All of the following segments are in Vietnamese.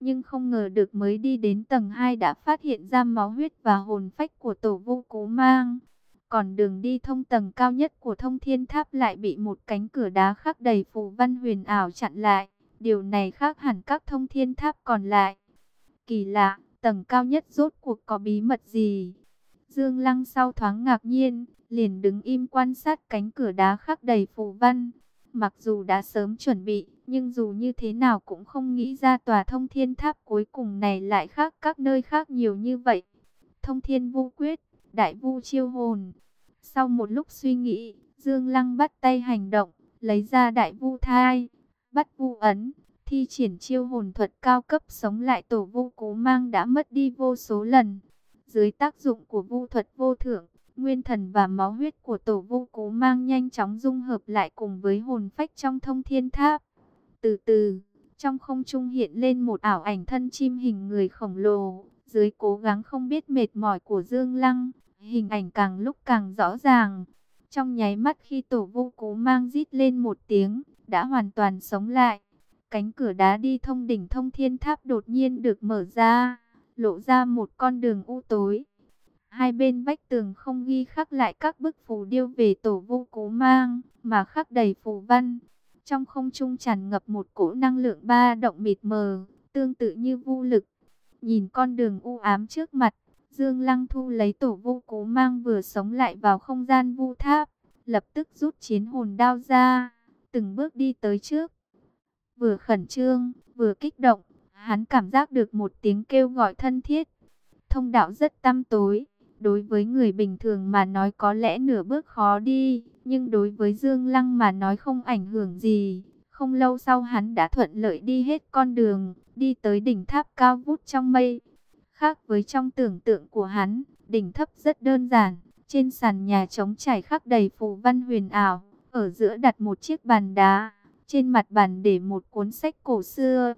nhưng không ngờ được mới đi đến tầng 2 đã phát hiện ra máu huyết và hồn phách của tổ vu cố mang. Còn đường đi thông tầng cao nhất của thông thiên tháp lại bị một cánh cửa đá khắc đầy phù văn huyền ảo chặn lại. Điều này khác hẳn các thông thiên tháp còn lại. Kỳ lạ, tầng cao nhất rốt cuộc có bí mật gì? Dương Lăng sau thoáng ngạc nhiên, liền đứng im quan sát cánh cửa đá khắc đầy phù văn. Mặc dù đã sớm chuẩn bị, nhưng dù như thế nào cũng không nghĩ ra tòa thông thiên tháp cuối cùng này lại khác các nơi khác nhiều như vậy. Thông thiên vu quyết, đại vu chiêu hồn. Sau một lúc suy nghĩ, Dương Lăng bắt tay hành động, lấy ra đại vu thai, bắt vu ấn, thi triển chiêu hồn thuật cao cấp sống lại tổ vu cố mang đã mất đi vô số lần. Dưới tác dụng của vu thuật vô thượng, nguyên thần và máu huyết của tổ vu cố mang nhanh chóng dung hợp lại cùng với hồn phách trong thông thiên tháp. Từ từ, trong không trung hiện lên một ảo ảnh thân chim hình người khổng lồ, dưới cố gắng không biết mệt mỏi của Dương Lăng, hình ảnh càng lúc càng rõ ràng. Trong nháy mắt khi tổ vô cố mang rít lên một tiếng, đã hoàn toàn sống lại. Cánh cửa đá đi thông đỉnh thông thiên tháp đột nhiên được mở ra, lộ ra một con đường u tối. Hai bên vách tường không ghi khắc lại các bức phù điêu về tổ vô cố mang, mà khắc đầy phù văn. Trong không trung tràn ngập một cỗ năng lượng ba động mịt mờ, tương tự như vu lực. Nhìn con đường u ám trước mặt, Dương Lăng Thu lấy tổ vu cố mang vừa sống lại vào không gian vu tháp, lập tức rút chiến hồn đao ra, từng bước đi tới trước. Vừa khẩn trương, vừa kích động, hắn cảm giác được một tiếng kêu gọi thân thiết. Thông đạo rất tăm tối, đối với người bình thường mà nói có lẽ nửa bước khó đi, nhưng đối với Dương Lăng mà nói không ảnh hưởng gì. Không lâu sau hắn đã thuận lợi đi hết con đường, đi tới đỉnh tháp cao vút trong mây. Khác với trong tưởng tượng của hắn, đỉnh thấp rất đơn giản, trên sàn nhà trống trải khắc đầy phù văn huyền ảo, ở giữa đặt một chiếc bàn đá, trên mặt bàn để một cuốn sách cổ xưa.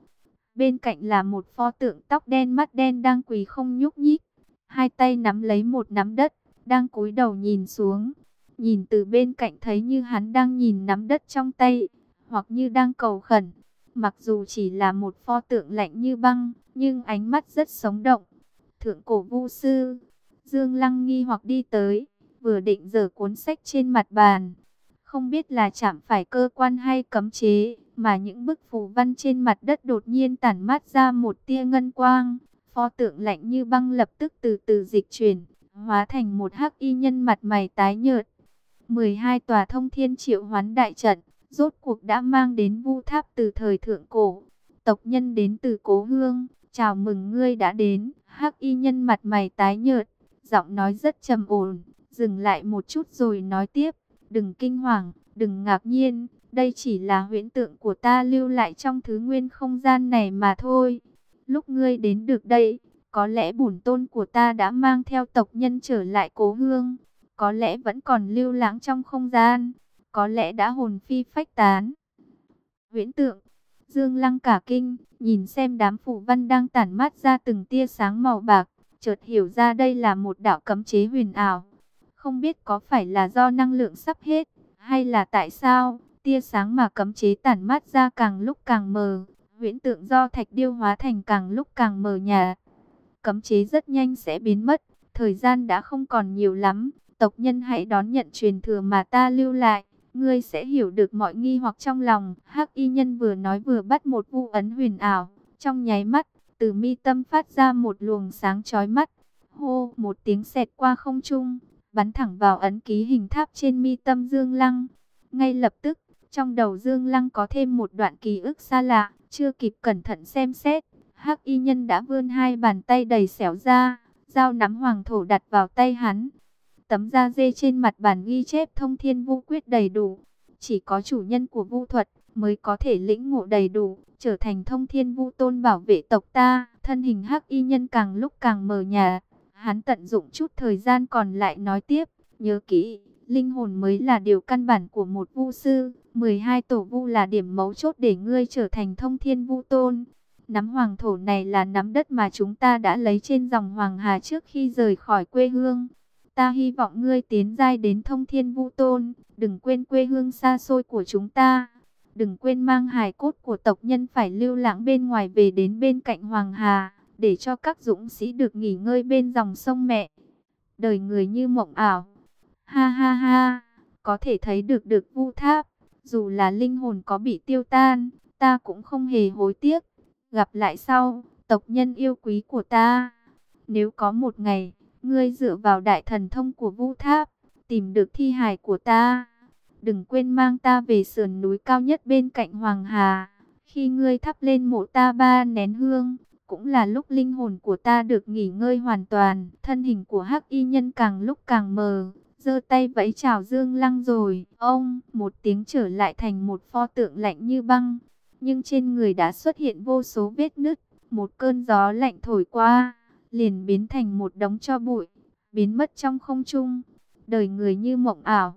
Bên cạnh là một pho tượng tóc đen mắt đen đang quỳ không nhúc nhích, hai tay nắm lấy một nắm đất, đang cúi đầu nhìn xuống. Nhìn từ bên cạnh thấy như hắn đang nhìn nắm đất trong tay, hoặc như đang cầu khẩn. Mặc dù chỉ là một pho tượng lạnh như băng, nhưng ánh mắt rất sống động. Thượng cổ vu sư, Dương Lăng nghi hoặc đi tới, vừa định dở cuốn sách trên mặt bàn. Không biết là chạm phải cơ quan hay cấm chế, mà những bức phù văn trên mặt đất đột nhiên tản mát ra một tia ngân quang. Pho tượng lạnh như băng lập tức từ từ dịch chuyển, hóa thành một hắc y nhân mặt mày tái nhợt. 12 tòa thông thiên triệu hoán đại trận, rốt cuộc đã mang đến vu tháp từ thời thượng cổ. Tộc nhân đến từ cố hương, chào mừng ngươi đã đến. Hắc y nhân mặt mày tái nhợt, giọng nói rất trầm ổn, dừng lại một chút rồi nói tiếp. Đừng kinh hoàng, đừng ngạc nhiên, đây chỉ là huyễn tượng của ta lưu lại trong thứ nguyên không gian này mà thôi. Lúc ngươi đến được đây, có lẽ bổn tôn của ta đã mang theo tộc nhân trở lại cố hương, có lẽ vẫn còn lưu lãng trong không gian, có lẽ đã hồn phi phách tán. Huyễn tượng, Dương Lăng cả kinh, nhìn xem đám phủ văn đang tản mát ra từng tia sáng màu bạc, chợt hiểu ra đây là một đạo cấm chế huyền ảo. Không biết có phải là do năng lượng sắp hết, hay là tại sao, tia sáng mà cấm chế tản mát ra càng lúc càng mờ, huyễn tượng do thạch điêu hóa thành càng lúc càng mờ nhạt. Cấm chế rất nhanh sẽ biến mất, thời gian đã không còn nhiều lắm, tộc nhân hãy đón nhận truyền thừa mà ta lưu lại, ngươi sẽ hiểu được mọi nghi hoặc trong lòng. Hắc y nhân vừa nói vừa bắt một vu ấn huyền ảo, trong nháy mắt, từ mi tâm phát ra một luồng sáng chói mắt. Hô, một tiếng xẹt qua không trung, bắn thẳng vào ấn ký hình tháp trên mi tâm Dương Lăng. Ngay lập tức, trong đầu Dương Lăng có thêm một đoạn ký ức xa lạ, chưa kịp cẩn thận xem xét. Hắc y nhân đã vươn hai bàn tay đầy xẻo ra, dao nắm hoàng thổ đặt vào tay hắn. Tấm da dê trên mặt bàn ghi chép thông thiên vu quyết đầy đủ. Chỉ có chủ nhân của vu thuật mới có thể lĩnh ngộ đầy đủ, trở thành thông thiên vu tôn bảo vệ tộc ta. Thân hình hắc y nhân càng lúc càng mờ nhạt. Hắn tận dụng chút thời gian còn lại nói tiếp, nhớ kỹ, linh hồn mới là điều căn bản của một vu sư. 12 tổ vu là điểm mấu chốt để ngươi trở thành thông thiên vu tôn. Nắm hoàng thổ này là nắm đất mà chúng ta đã lấy trên dòng Hoàng Hà trước khi rời khỏi quê hương. Ta hy vọng ngươi tiến giai đến thông thiên vũ tôn, đừng quên quê hương xa xôi của chúng ta. đừng quên mang hài cốt của tộc nhân phải lưu lãng bên ngoài về đến bên cạnh Hoàng Hà, để cho các dũng sĩ được nghỉ ngơi bên dòng sông mẹ. Đời người như mộng ảo. Ha ha ha, có thể thấy được được vu tháp, dù là linh hồn có bị tiêu tan, ta cũng không hề hối tiếc. Gặp lại sau, tộc nhân yêu quý của ta. Nếu có một ngày, ngươi dựa vào đại thần thông của vũ tháp, tìm được thi hài của ta, đừng quên mang ta về sườn núi cao nhất bên cạnh Hoàng Hà. Khi ngươi thắp lên mộ ta ba nén hương, cũng là lúc linh hồn của ta được nghỉ ngơi hoàn toàn. Thân hình của hắc y nhân càng lúc càng mờ, giơ tay vẫy chào Dương Lăng rồi. Ông, một tiếng trở lại thành một pho tượng lạnh như băng, nhưng trên người đã xuất hiện vô số vết nứt. Một cơn gió lạnh thổi qua, liền biến thành một đống cho bụi, biến mất trong không trung. Đời người như mộng ảo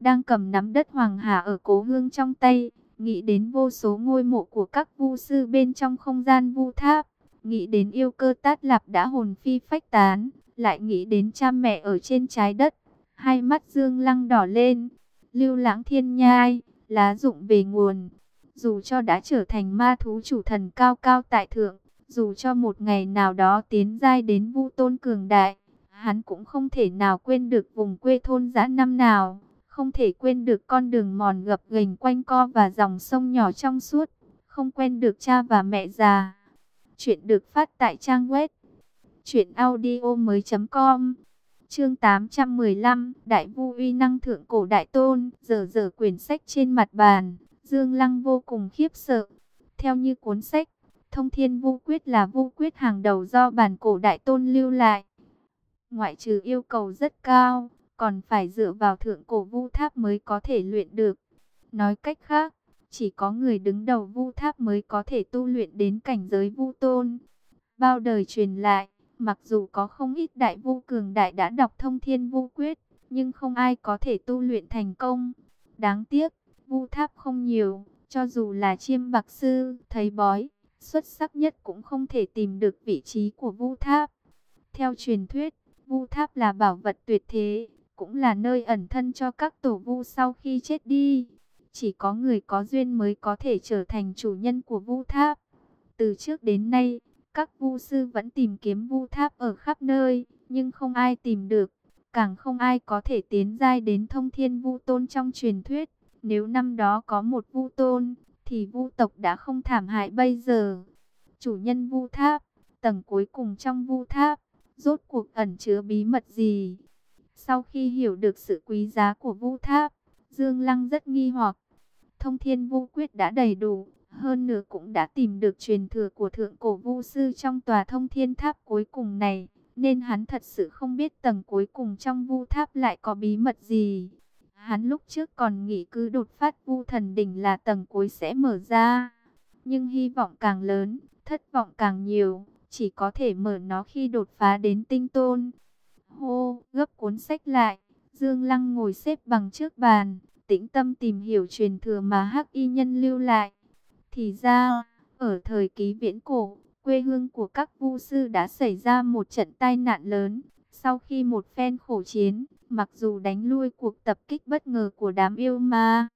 đang cầm nắm đất Hoàng Hà ở cố hương trong tay, nghĩ đến vô số ngôi mộ của các vu sư bên trong không gian vu tháp, nghĩ đến yêu cơ tát lạp đã hồn phi phách tán, lại nghĩ đến cha mẹ ở trên trái đất, hai mắt dương lăng đỏ lên, lưu lãng thiên nhai, lá dụng về nguồn, dù cho đã trở thành ma thú chủ thần cao cao tại thượng, dù cho một ngày nào đó tiến giai đến vu tôn cường đại, hắn cũng không thể nào quên được vùng quê thôn giã năm nào không thể quên được con đường mòn gập ghềnh quanh co và dòng sông nhỏ trong suốt, không quên được cha và mẹ già. Chuyện được phát tại trang web truyệnaudiomoi.com. Chương 815, Đại Vu uy năng thượng cổ đại tôn, giờ giờ quyển sách trên mặt bàn, Dương Lăng vô cùng khiếp sợ. Theo như cuốn sách, Thông Thiên Vu Quyết là vu quyết hàng đầu do bản cổ đại tôn lưu lại. Ngoại trừ yêu cầu rất cao, còn phải dựa vào thượng cổ vu tháp mới có thể luyện được. Nói cách khác, chỉ có người đứng đầu vu tháp mới có thể tu luyện đến cảnh giới vu tôn. Bao đời truyền lại, mặc dù có không ít đại vu cường đại đã đọc thông thiên vu quyết, nhưng không ai có thể tu luyện thành công. Đáng tiếc, vu tháp không nhiều, cho dù là chiêm bạc sư, thầy bói, xuất sắc nhất cũng không thể tìm được vị trí của vu tháp. Theo truyền thuyết, vu tháp là bảo vật tuyệt thế, cũng là nơi ẩn thân cho các tổ vu sau khi chết đi. Chỉ có người có duyên mới có thể trở thành chủ nhân của vu tháp. Từ trước đến nay, các vu sư vẫn tìm kiếm vu tháp ở khắp nơi, nhưng không ai tìm được. Càng không ai có thể tiến giai đến thông thiên vu tôn trong truyền thuyết. Nếu năm đó có một vu tôn, thì vu tộc đã không thảm hại bây giờ. Chủ nhân vu tháp, tầng cuối cùng trong vu tháp, rốt cuộc ẩn chứa bí mật gì? Sau khi hiểu được sự quý giá của vu tháp, Dương Lăng rất nghi hoặc. Thông thiên vu quyết đã đầy đủ, hơn nữa cũng đã tìm được truyền thừa của thượng cổ vu sư trong tòa thông thiên tháp cuối cùng này. Nên hắn thật sự không biết tầng cuối cùng trong vu tháp lại có bí mật gì. Hắn lúc trước còn nghĩ cứ đột phát vu thần đỉnh là tầng cuối sẽ mở ra. Nhưng hy vọng càng lớn, thất vọng càng nhiều, chỉ có thể mở nó khi đột phá đến tinh tôn. Hô, gấp cuốn sách lại. Dương Lăng ngồi xếp bằng trước bàn, tĩnh tâm tìm hiểu truyền thừa mà Hắc Y Nhân lưu lại. Thì ra, ở thời ký viễn cổ, quê hương của các vu sư đã xảy ra một trận tai nạn lớn. Sau khi một phen khổ chiến, mặc dù đánh lui cuộc tập kích bất ngờ của đám yêu ma,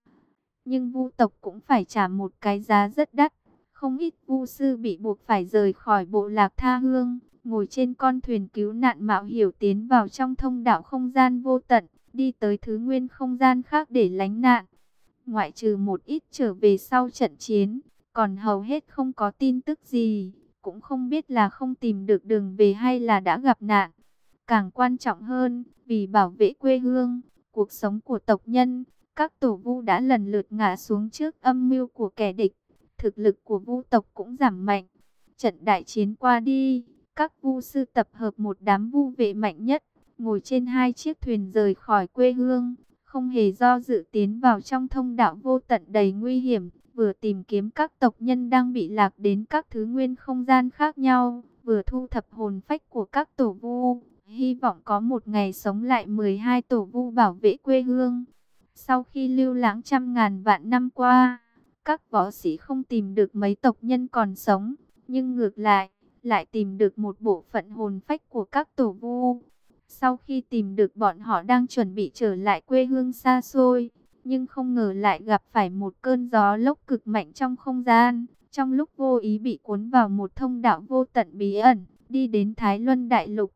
nhưng vu tộc cũng phải trả một cái giá rất đắt. Không ít vu sư bị buộc phải rời khỏi bộ lạc tha hương, ngồi trên con thuyền cứu nạn mạo hiểu tiến vào trong thông đạo không gian vô tận, đi tới thứ nguyên không gian khác để lánh nạn. Ngoại trừ một ít trở về sau trận chiến, còn hầu hết không có tin tức gì, cũng không biết là không tìm được đường về hay là đã gặp nạn. Càng quan trọng hơn, vì bảo vệ quê hương, cuộc sống của tộc nhân, các tổ vu đã lần lượt ngã xuống trước âm mưu của kẻ địch. Thực lực của vu tộc cũng giảm mạnh. Trận đại chiến qua đi, các vu sư tập hợp một đám vu vệ mạnh nhất, ngồi trên hai chiếc thuyền rời khỏi quê hương, không hề do dự tiến vào trong thông đạo vô tận đầy nguy hiểm, vừa tìm kiếm các tộc nhân đang bị lạc đến các thứ nguyên không gian khác nhau, vừa thu thập hồn phách của các tổ vu, hy vọng có một ngày sống lại 12 tổ vu bảo vệ quê hương. Sau khi lưu lãng trăm ngàn vạn năm qua, các võ sĩ không tìm được mấy tộc nhân còn sống, nhưng ngược lại, lại tìm được một bộ phận hồn phách của các tổ vu. Sau khi tìm được bọn họ đang chuẩn bị trở lại quê hương xa xôi, nhưng không ngờ lại gặp phải một cơn gió lốc cực mạnh trong không gian. Trong lúc vô ý bị cuốn vào một thông đạo vô tận bí ẩn, đi đến Thái Luân Đại Lục.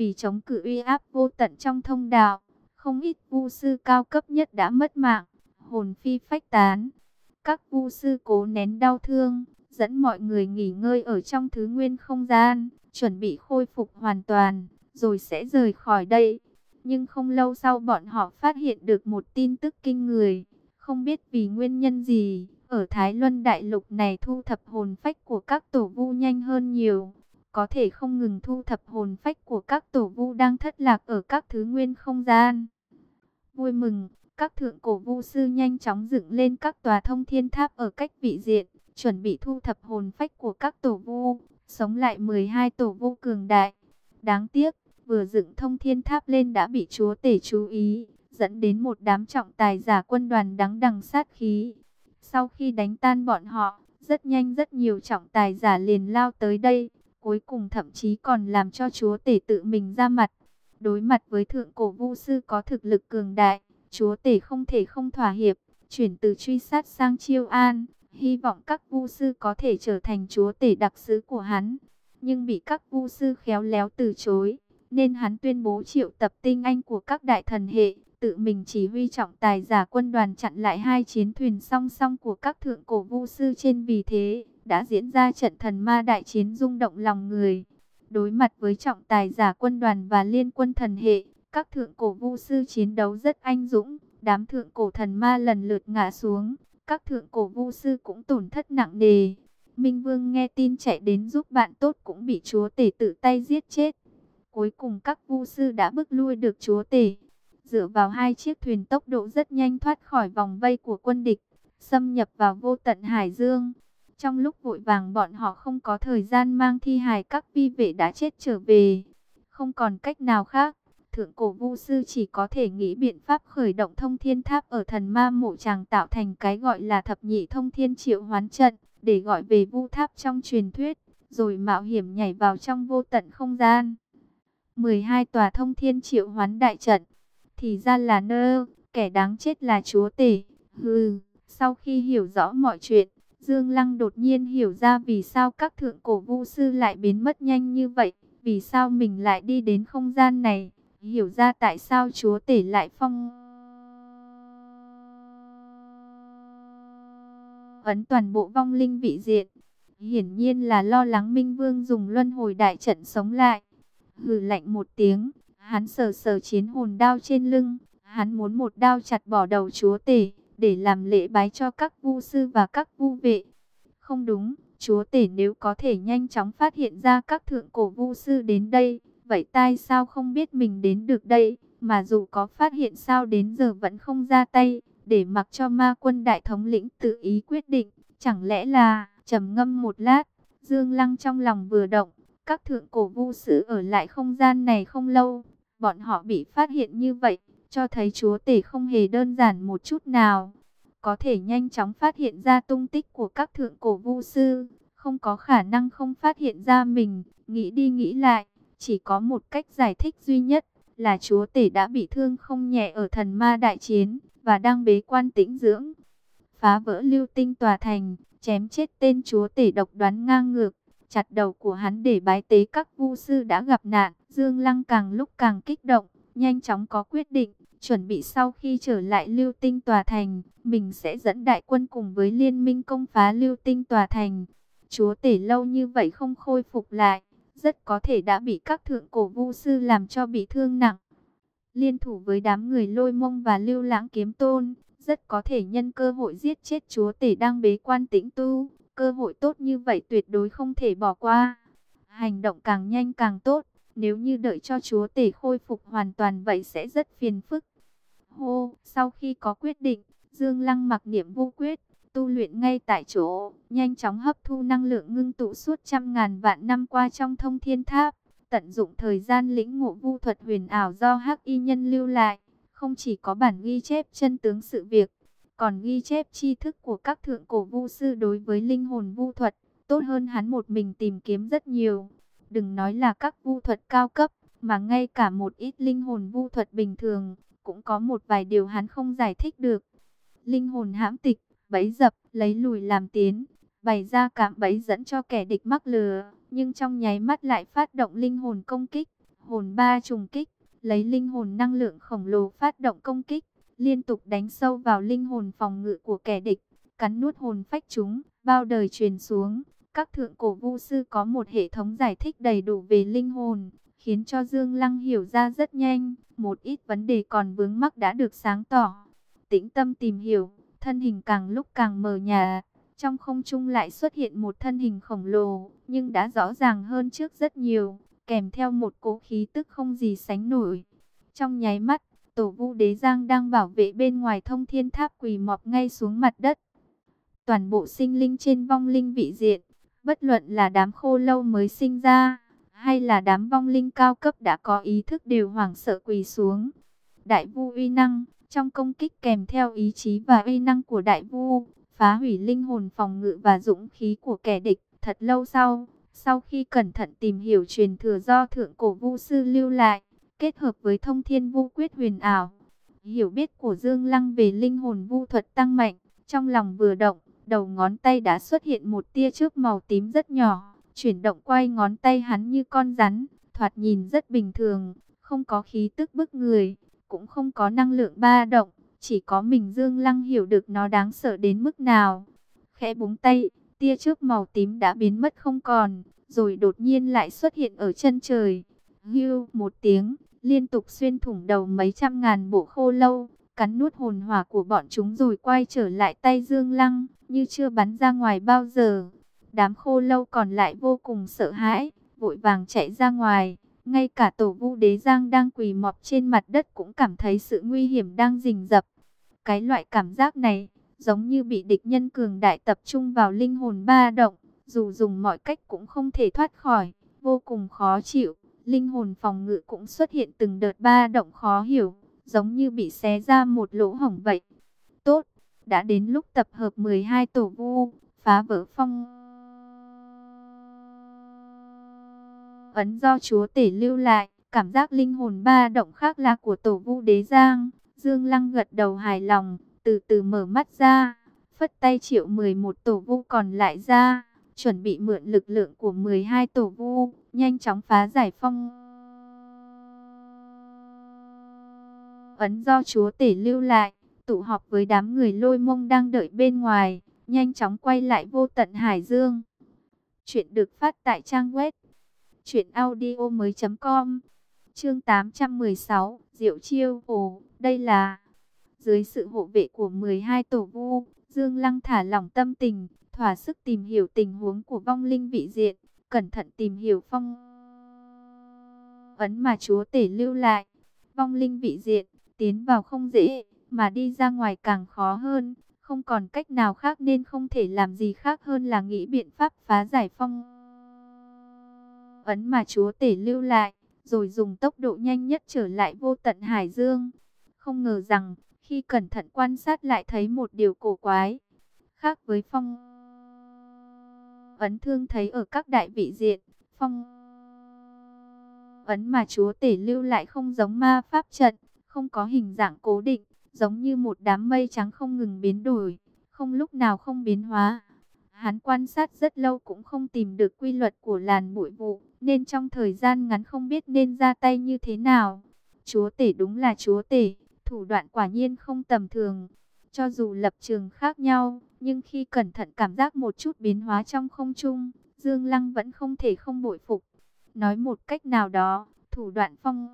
Vì chống cự uy áp vô tận trong thông đạo, không ít vu sư cao cấp nhất đã mất mạng, hồn phi phách tán. Các vu sư cố nén đau thương, dẫn mọi người nghỉ ngơi ở trong thứ nguyên không gian, chuẩn bị khôi phục hoàn toàn, rồi sẽ rời khỏi đây. Nhưng không lâu sau bọn họ phát hiện được một tin tức kinh người, không biết vì nguyên nhân gì, ở Thái Luân Đại Lục này thu thập hồn phách của các tổ vu nhanh hơn nhiều. Có thể không ngừng thu thập hồn phách của các tổ vu đang thất lạc ở các thứ nguyên không gian. Vui mừng, các thượng cổ vu sư nhanh chóng dựng lên các tòa thông thiên tháp ở cách vị diện, chuẩn bị thu thập hồn phách của các tổ vu, sống lại 12 tổ vu cường đại. Đáng tiếc, vừa dựng thông thiên tháp lên đã bị chúa tể chú ý, dẫn đến một đám trọng tài giả quân đoàn đắng đằng sát khí. Sau khi đánh tan bọn họ, rất nhanh rất nhiều trọng tài giả liền lao tới đây, cuối cùng thậm chí còn làm cho chúa tể tự mình ra mặt. Đối mặt với thượng cổ vu sư có thực lực cường đại, chúa tể không thể không thỏa hiệp, chuyển từ truy sát sang chiêu an, hy vọng các vu sư có thể trở thành chúa tể đặc sứ của hắn. Nhưng bị các vu sư khéo léo từ chối, nên hắn tuyên bố triệu tập tinh anh của các đại thần hệ, tự mình chỉ huy trọng tài giả quân đoàn chặn lại hai chiến thuyền song song của các thượng cổ vu sư trên vì thế, đã diễn ra trận thần ma đại chiến rung động lòng người. Đối mặt với trọng tài giả quân đoàn và liên quân thần hệ, các thượng cổ vu sư chiến đấu rất anh dũng, đám thượng cổ thần ma lần lượt ngã xuống, các thượng cổ vu sư cũng tổn thất nặng nề. Minh Vương nghe tin chạy đến giúp bạn tốt cũng bị chúa tể tự tay giết chết. Cuối cùng các vu sư đã bước lui được chúa tể. Dựa vào hai chiếc thuyền tốc độ rất nhanh thoát khỏi vòng vây của quân địch, xâm nhập vào vô tận Hải Dương. Trong lúc vội vàng bọn họ không có thời gian mang thi hài các vi vệ đã chết trở về. Không còn cách nào khác, thượng cổ vu sư chỉ có thể nghĩ biện pháp khởi động thông thiên tháp ở thần ma mộ tràng tạo thành cái gọi là thập nhị thông thiên triệu hoán trận, để gọi về vu tháp trong truyền thuyết, rồi mạo hiểm nhảy vào trong vô tận không gian. 12 tòa thông thiên triệu hoán đại trận, thì ra là nơ, kẻ đáng chết là chúa tể. Hừ, sau khi hiểu rõ mọi chuyện, Dương Lăng đột nhiên hiểu ra vì sao các thượng cổ vu sư lại biến mất nhanh như vậy, vì sao mình lại đi đến không gian này, hiểu ra tại sao chúa tể lại phong ấn toàn bộ vong linh vị diện. Hiển nhiên là lo lắng Minh Vương dùng luân hồi đại trận sống lại. Hừ lạnh một tiếng, hắn sờ sờ chiến hồn đao trên lưng, hắn muốn một đao chặt bỏ đầu chúa tể để làm lễ bái cho các vu sư và các vu vệ. Không đúng, chúa tể nếu có thể nhanh chóng phát hiện ra các thượng cổ vu sư đến đây, vậy tại sao không biết mình đến được đây, mà dù có phát hiện sao đến giờ vẫn không ra tay, để mặc cho ma quân đại thống lĩnh tự ý quyết định, chẳng lẽ là, trầm ngâm một lát, Dương Lăng trong lòng vừa động, các thượng cổ vu sư ở lại không gian này không lâu, bọn họ bị phát hiện như vậy, cho thấy chúa tể không hề đơn giản một chút nào. Có thể nhanh chóng phát hiện ra tung tích của các thượng cổ vu sư, không có khả năng không phát hiện ra mình, nghĩ đi nghĩ lại, chỉ có một cách giải thích duy nhất, là chúa tể đã bị thương không nhẹ ở thần ma đại chiến, và đang bế quan tĩnh dưỡng. Phá vỡ lưu tinh tòa thành, chém chết tên chúa tể độc đoán ngang ngược, chặt đầu của hắn để bái tế các vu sư đã gặp nạn. Dương Lăng càng lúc càng kích động, nhanh chóng có quyết định, chuẩn bị sau khi trở lại lưu tinh tòa thành, mình sẽ dẫn đại quân cùng với liên minh công phá lưu tinh tòa thành. Chúa tể lâu như vậy không khôi phục lại, rất có thể đã bị các thượng cổ vu sư làm cho bị thương nặng. Liên thủ với đám người lôi mông và lưu lãng kiếm tôn, rất có thể nhân cơ hội giết chết chúa tể đang bế quan tĩnh tu. Cơ hội tốt như vậy tuyệt đối không thể bỏ qua. Hành động càng nhanh càng tốt. Nếu như đợi cho chúa tể khôi phục hoàn toàn vậy sẽ rất phiền phức. Hô, sau khi có quyết định, Dương Lăng mặc niệm vô quyết, tu luyện ngay tại chỗ, nhanh chóng hấp thu năng lượng ngưng tụ suốt trăm ngàn vạn năm qua trong thông thiên tháp, tận dụng thời gian lĩnh ngộ vu thuật huyền ảo do hắc y nhân lưu lại, không chỉ có bản ghi chép chân tướng sự việc, còn ghi chép tri thức của các thượng cổ vu sư đối với linh hồn vu thuật, tốt hơn hắn một mình tìm kiếm rất nhiều. Đừng nói là các vu thuật cao cấp, mà ngay cả một ít linh hồn vu thuật bình thường, cũng có một vài điều hắn không giải thích được. linh hồn hãm tịch, bẫy dập, lấy lùi làm tiến, bày ra cạm bẫy dẫn cho kẻ địch mắc lừa, nhưng trong nháy mắt lại phát động linh hồn công kích, hồn ba trùng kích, lấy linh hồn năng lượng khổng lồ phát động công kích, liên tục đánh sâu vào linh hồn phòng ngự của kẻ địch, cắn nuốt hồn phách chúng, bao đời truyền xuống. Các thượng cổ vu sư có một hệ thống giải thích đầy đủ về linh hồn, khiến cho Dương Lăng hiểu ra rất nhanh, một ít vấn đề còn vướng mắc đã được sáng tỏ. Tĩnh tâm tìm hiểu, thân hình càng lúc càng mờ nhà, trong không trung lại xuất hiện một thân hình khổng lồ, nhưng đã rõ ràng hơn trước rất nhiều, kèm theo một cỗ khí tức không gì sánh nổi. Trong nháy mắt, tổ vu đế giang đang bảo vệ bên ngoài thông thiên tháp quỳ mọp ngay xuống mặt đất. Toàn bộ sinh linh trên vong linh vị diện, bất luận là đám khô lâu mới sinh ra, hay là đám vong linh cao cấp đã có ý thức đều hoảng sợ quỳ xuống. Đại vu uy năng, trong công kích kèm theo ý chí và uy năng của đại vu, phá hủy linh hồn phòng ngự và dũng khí của kẻ địch. Thật lâu sau, sau khi cẩn thận tìm hiểu truyền thừa do thượng cổ vu sư lưu lại, kết hợp với thông thiên vu quyết huyền ảo, hiểu biết của Dương Lăng về linh hồn vu thuật tăng mạnh, trong lòng vừa động, đầu ngón tay đã xuất hiện một tia chớp màu tím rất nhỏ, chuyển động quay ngón tay hắn như con rắn, thoạt nhìn rất bình thường, không có khí tức bức người, cũng không có năng lượng ba động, chỉ có mình Dương Lăng hiểu được nó đáng sợ đến mức nào. Khẽ búng tay, tia trước màu tím đã biến mất không còn, rồi đột nhiên lại xuất hiện ở chân trời. Hưu một tiếng, liên tục xuyên thủng đầu mấy trăm ngàn bộ khô lâu, cắn nuốt hồn hỏa của bọn chúng rồi quay trở lại tay Dương Lăng, như chưa bắn ra ngoài bao giờ. Đám khô lâu còn lại vô cùng sợ hãi, vội vàng chạy ra ngoài. Ngay cả tổ vu đế giang đang quỳ mọp trên mặt đất cũng cảm thấy sự nguy hiểm đang rình rập. Cái loại cảm giác này, giống như bị địch nhân cường đại tập trung vào linh hồn ba động, dù dùng mọi cách cũng không thể thoát khỏi, vô cùng khó chịu. Linh hồn phòng ngự cũng xuất hiện từng đợt ba động khó hiểu, giống như bị xé ra một lỗ hổng vậy. Tốt, đã đến lúc tập hợp 12 tổ vu, phá vỡ phong ấn do chúa tể lưu lại, cảm giác linh hồn ba động khác là của tổ vu đế giang. Dương Lăng gật đầu hài lòng, từ từ mở mắt ra, phất tay triệu 11 tổ vu còn lại ra, chuẩn bị mượn lực lượng của 12 tổ vu, nhanh chóng phá giải phong. Ấn do chúa tể lưu lại, tụ họp với đám người lôi mông đang đợi bên ngoài, nhanh chóng quay lại vô tận Hải Dương. Chuyện được phát tại trang web chuyện mới com. Chương 816, Diệu Chiêu Ồ, đây là dưới sự hộ vệ của 12 tổ vu, Dương Lăng thả lỏng tâm tình, thỏa sức tìm hiểu tình huống của vong linh vị diện, cẩn thận tìm hiểu phong ấn mà chúa tể lưu lại. Vong linh vị diện, tiến vào không dễ, mà đi ra ngoài càng khó hơn, không còn cách nào khác nên không thể làm gì khác hơn là nghĩ biện pháp phá giải phong ấn mà chúa tể lưu lại, rồi dùng tốc độ nhanh nhất trở lại vô tận Hải Dương. Không ngờ rằng, khi cẩn thận quan sát lại thấy một điều cổ quái, khác với phong ấn thương thấy ở các đại vị diện, phong ấn mà chúa tể lưu lại không giống ma pháp trận, không có hình dạng cố định, giống như một đám mây trắng không ngừng biến đổi, không lúc nào không biến hóa. Hắn quan sát rất lâu cũng không tìm được quy luật của làn bụi vụ, nên trong thời gian ngắn không biết nên ra tay như thế nào. Chúa tể đúng là chúa tể, thủ đoạn quả nhiên không tầm thường. Cho dù lập trường khác nhau, nhưng khi cẩn thận cảm giác một chút biến hóa trong không trung, Dương Lăng vẫn không thể không bội phục. Nói một cách nào đó, thủ đoạn phong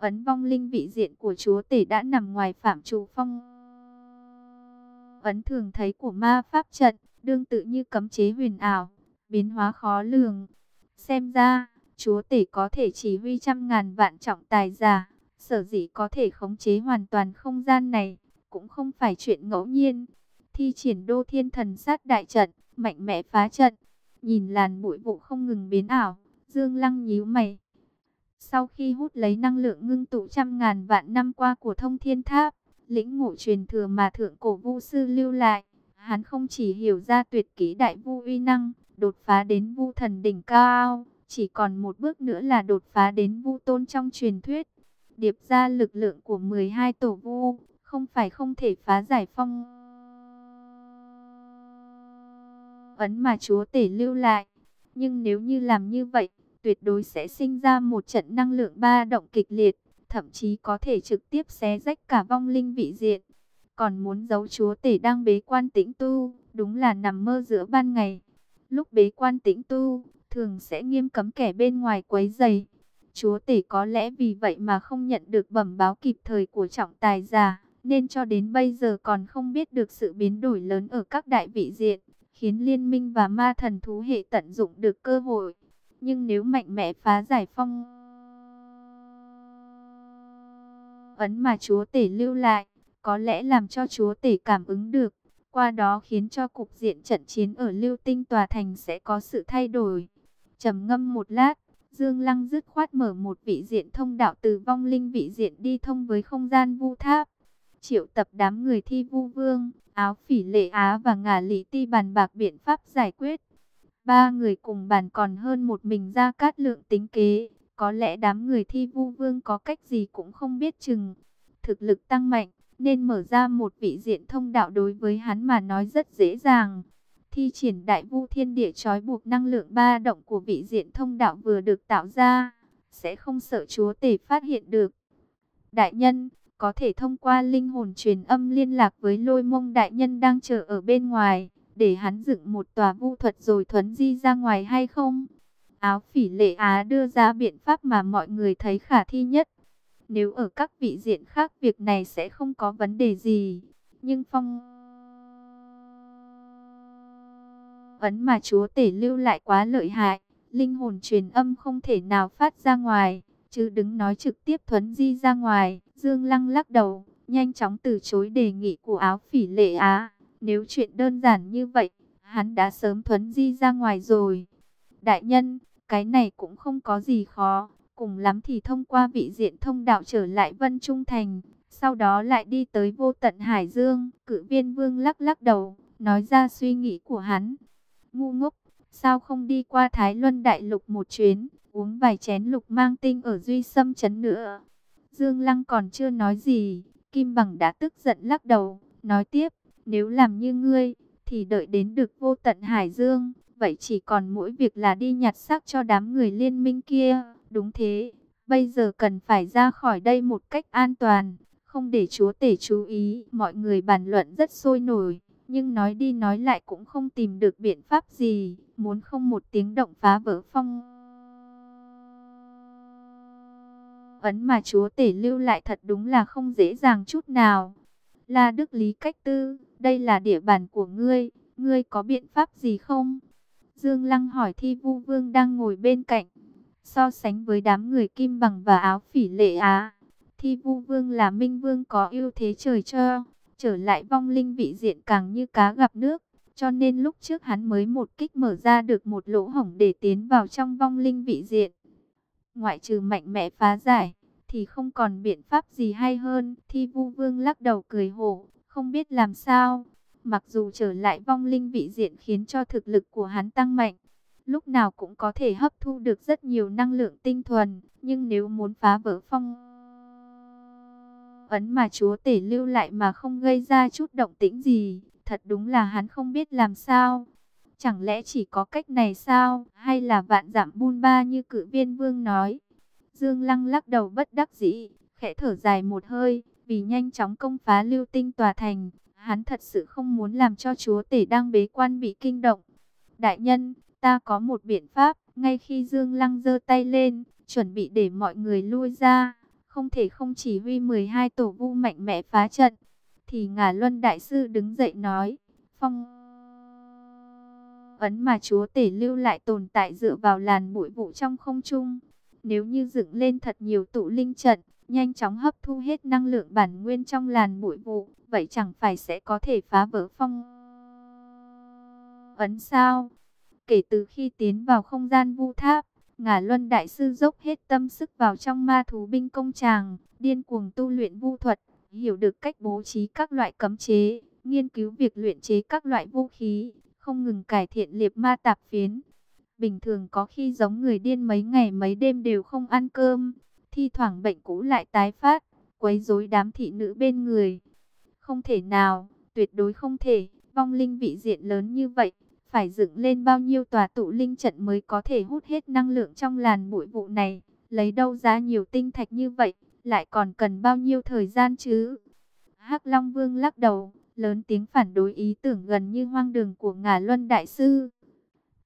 ấn vong linh vị diện của chúa tể đã nằm ngoài phạm trù phong ấn thường thấy của ma pháp trận, đương tự như cấm chế huyền ảo, biến hóa khó lường. Xem ra, chúa tể có thể chỉ huy trăm ngàn vạn trọng tài giả, sở dĩ có thể khống chế hoàn toàn không gian này, cũng không phải chuyện ngẫu nhiên. Thi triển đô thiên thần sát đại trận, mạnh mẽ phá trận, nhìn làn bụi vụ không ngừng biến ảo, dương lăng nhíu mày. Sau khi hút lấy năng lượng ngưng tụ trăm ngàn vạn năm qua của thông thiên tháp, lĩnh ngộ truyền thừa mà thượng cổ vu sư lưu lại, hắn không chỉ hiểu ra tuyệt kỹ đại vu uy năng, đột phá đến vu thần đỉnh cao, chỉ còn một bước nữa là đột phá đến vu tôn trong truyền thuyết. Điệp ra lực lượng của 12 tổ vu, không phải không thể phá giải phong ấn mà chúa tể lưu lại. Nhưng nếu như làm như vậy, tuyệt đối sẽ sinh ra một trận năng lượng ba động kịch liệt, thậm chí có thể trực tiếp xé rách cả vong linh vị diện. Còn muốn giấu chúa tể đang bế quan tĩnh tu, đúng là nằm mơ giữa ban ngày. Lúc bế quan tĩnh tu, thường sẽ nghiêm cấm kẻ bên ngoài quấy giày. Chúa tể có lẽ vì vậy mà không nhận được bẩm báo kịp thời của trọng tài giả, nên cho đến bây giờ còn không biết được sự biến đổi lớn ở các đại vị diện, khiến liên minh và ma thần thú hệ tận dụng được cơ hội. Nhưng nếu mạnh mẽ phá giải phong ấn mà chúa tể lưu lại, có lẽ làm cho chúa tể cảm ứng được, qua đó khiến cho cục diện trận chiến ở lưu tinh tòa thành sẽ có sự thay đổi. trầm ngâm một lát, Dương Lăng dứt khoát mở một vị diện thông đạo từ vong linh vị diện đi thông với không gian vu tháp. Triệu tập đám người thi vu vương, áo phỉ lệ Á và ngả lý ti bàn bạc biện pháp giải quyết. Ba người cùng bàn còn hơn một mình ra cát lượng tính kế. Có lẽ đám người thi vu vương có cách gì cũng không biết chừng. Thực lực tăng mạnh, nên mở ra một vị diện thông đạo đối với hắn mà nói rất dễ dàng. Thi triển đại vu thiên địa trói buộc năng lượng ba động của vị diện thông đạo vừa được tạo ra, sẽ không sợ chúa tể phát hiện được. Đại nhân, có thể thông qua linh hồn truyền âm liên lạc với lôi mông đại nhân đang chờ ở bên ngoài, để hắn dựng một tòa vu thuật rồi thuấn di ra ngoài hay không? Áo phỉ lệ Á đưa ra biện pháp mà mọi người thấy khả thi nhất. Nếu ở các vị diện khác việc này sẽ không có vấn đề gì. Nhưng phong ấn mà chúa tể lưu lại quá lợi hại. Linh hồn truyền âm không thể nào phát ra ngoài. Chứ đứng nói trực tiếp thuấn di ra ngoài. Dương Lăng lắc đầu, nhanh chóng từ chối đề nghị của áo phỉ lệ Á. Nếu chuyện đơn giản như vậy, hắn đã sớm thuấn di ra ngoài rồi. Đại nhân, cái này cũng không có gì khó. Cùng lắm thì thông qua vị diện thông đạo trở lại Vân Trung Thành. Sau đó lại đi tới vô tận Hải Dương. Cự viên vương lắc lắc đầu, nói ra suy nghĩ của hắn. Ngu ngốc, sao không đi qua Thái Luân Đại Lục một chuyến, uống vài chén lục mang tinh ở Duy Sâm Trấn nữa. Dương Lăng còn chưa nói gì, Kim Bằng đã tức giận lắc đầu, nói tiếp, nếu làm như ngươi, thì đợi đến được vô tận Hải Dương, vậy chỉ còn mỗi việc là đi nhặt xác cho đám người liên minh kia, đúng thế, bây giờ cần phải ra khỏi đây một cách an toàn, không để chúa tể chú ý, mọi người bàn luận rất sôi nổi, nhưng nói đi nói lại cũng không tìm được biện pháp gì, muốn không một tiếng động phá vỡ phong. Ấn mà chúa tể lưu lại thật đúng là không dễ dàng chút nào. La Đức Lý Cách Tư, đây là địa bàn của ngươi, ngươi có biện pháp gì không? Dương Lăng hỏi Thi Vu Vương đang ngồi bên cạnh. So sánh với đám người kim bằng và áo phỉ lệ á, Thi Vu Vương là Minh Vương có ưu thế trời cho, trở lại vong linh vị diện càng như cá gặp nước. Cho nên lúc trước hắn mới một kích mở ra được một lỗ hổng để tiến vào trong vong linh vị diện. Ngoại trừ mạnh mẽ phá giải, thì không còn biện pháp gì hay hơn. Thi Vu Vương lắc đầu cười hổ, không biết làm sao. Mặc dù trở lại vong linh vị diện khiến cho thực lực của hắn tăng mạnh, lúc nào cũng có thể hấp thu được rất nhiều năng lượng tinh thuần, nhưng nếu muốn phá vỡ phong ấn mà chúa tể lưu lại mà không gây ra chút động tĩnh gì, thật đúng là hắn không biết làm sao. Chẳng lẽ chỉ có cách này sao, hay là vạn giảm bun ba như cự viên vương nói. Dương Lăng lắc đầu bất đắc dĩ, khẽ thở dài một hơi, vì nhanh chóng công phá lưu tinh tòa thành, Hắn thật sự không muốn làm cho chúa tể đang bế quan bị kinh động. Đại nhân, ta có một biện pháp. Ngay khi Dương Lăng giơ tay lên, chuẩn bị để mọi người lui ra. Không thể không chỉ huy 12 tổ vu mạnh mẽ phá trận. Thì ngả luân đại sư đứng dậy nói. Phong ấn mà chúa tể lưu lại tồn tại dựa vào làn bụi vụ trong không trung. Nếu như dựng lên thật nhiều tụ linh trận, nhanh chóng hấp thu hết năng lượng bản nguyên trong làn bụi vụ, vậy chẳng phải sẽ có thể phá vỡ phong ấn sao? Kể từ khi tiến vào không gian vu tháp, Ngả Luân Đại Sư dốc hết tâm sức vào trong ma thú binh công tràng, điên cuồng tu luyện vu thuật, hiểu được cách bố trí các loại cấm chế, nghiên cứu việc luyện chế các loại vũ khí, không ngừng cải thiện liệp ma tạp phiến. Bình thường có khi giống người điên mấy ngày mấy đêm đều không ăn cơm, thi thoảng bệnh cũ lại tái phát, quấy rối đám thị nữ bên người. Không thể nào, tuyệt đối không thể, vong linh vị diện lớn như vậy, phải dựng lên bao nhiêu tòa tụ linh trận mới có thể hút hết năng lượng trong làn bụi vụ này, lấy đâu ra nhiều tinh thạch như vậy, lại còn cần bao nhiêu thời gian chứ? Hắc Long Vương lắc đầu, lớn tiếng phản đối ý tưởng gần như hoang đường của Ngà Luân Đại Sư.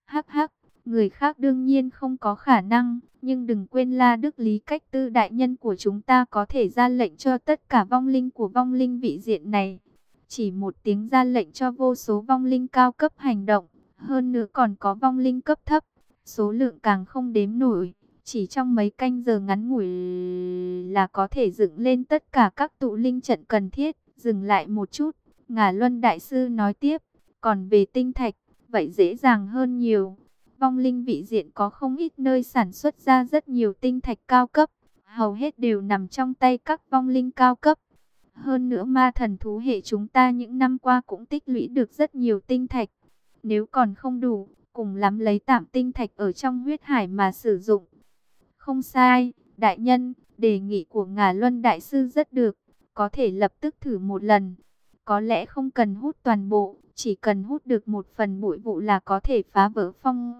Hắc hắc, người khác đương nhiên không có khả năng, nhưng đừng quên La Đức Lý Cách Tư Đại Nhân của chúng ta có thể ra lệnh cho tất cả vong linh của vong linh vị diện này. Chỉ một tiếng ra lệnh cho vô số vong linh cao cấp hành động, hơn nữa còn có vong linh cấp thấp, số lượng càng không đếm nổi. Chỉ trong mấy canh giờ ngắn ngủi là có thể dựng lên tất cả các tụ linh trận cần thiết. Dừng lại một chút, Ngà Luân Đại Sư nói tiếp, còn về tinh thạch, vậy dễ dàng hơn nhiều. Vong linh vị diện có không ít nơi sản xuất ra rất nhiều tinh thạch cao cấp, hầu hết đều nằm trong tay các vong linh cao cấp. Hơn nữa ma thần thú hệ chúng ta những năm qua cũng tích lũy được rất nhiều tinh thạch. Nếu còn không đủ, cùng lắm lấy tạm tinh thạch ở trong huyết hải mà sử dụng. Không sai, đại nhân, đề nghị của ngà luân đại sư rất được, có thể lập tức thử một lần. Có lẽ không cần hút toàn bộ, chỉ cần hút được một phần bụi vụ là có thể phá vỡ phong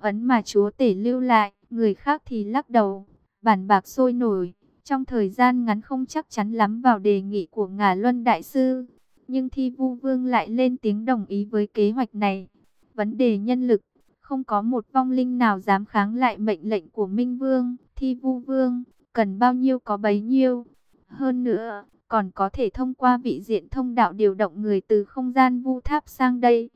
ấn mà chúa tể lưu lại, người khác thì lắc đầu, bản bạc sôi nổi. Trong thời gian ngắn không chắc chắn lắm vào đề nghị của ngà luân đại sư, nhưng thi vu vương lại lên tiếng đồng ý với kế hoạch này. Vấn đề nhân lực, không có một vong linh nào dám kháng lại mệnh lệnh của Minh Vương, Thi Vu Vương, cần bao nhiêu có bấy nhiêu. Hơn nữa, còn có thể thông qua vị diện thông đạo điều động người từ không gian vu tháp sang đây.